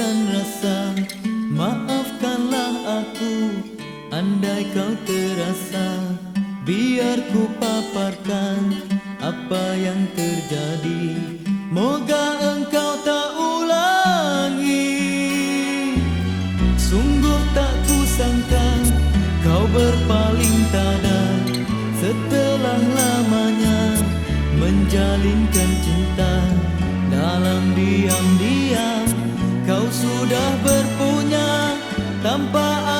meluahkan rasa Maafkanlah aku. Andai kau terasa Biar ku paparkan apa yang terjadi. Moga engkau tak ulangi. Sungguh tak kusangka kau berpaling tada. Setelah lamanya menjalinkan cinta Dalam diam-diam kau sudah berpunya Tanpa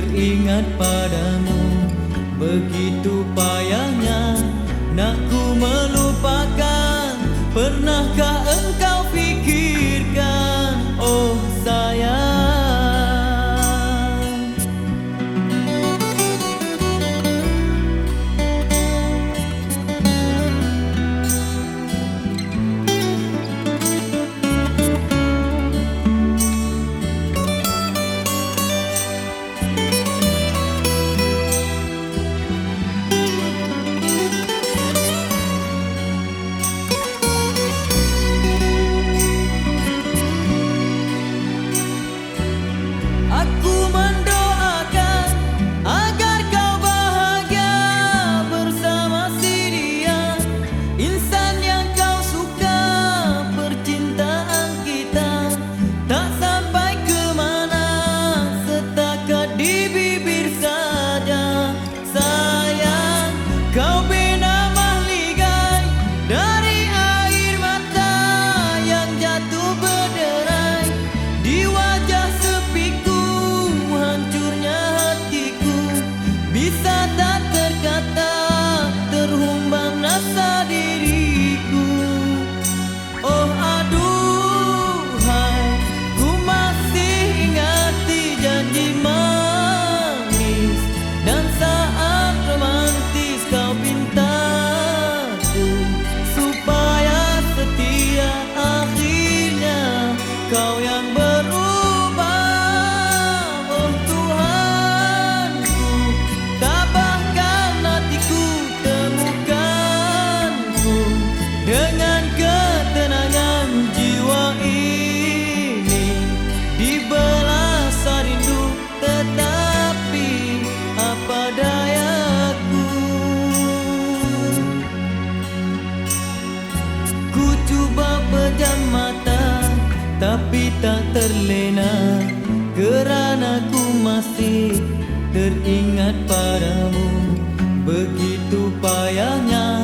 teringat padamu. Begitu payahnya nak ku melupakan. Pernahkah thought that tapi tak terlena kerana ku masih teringat padamu. Begitu payahnya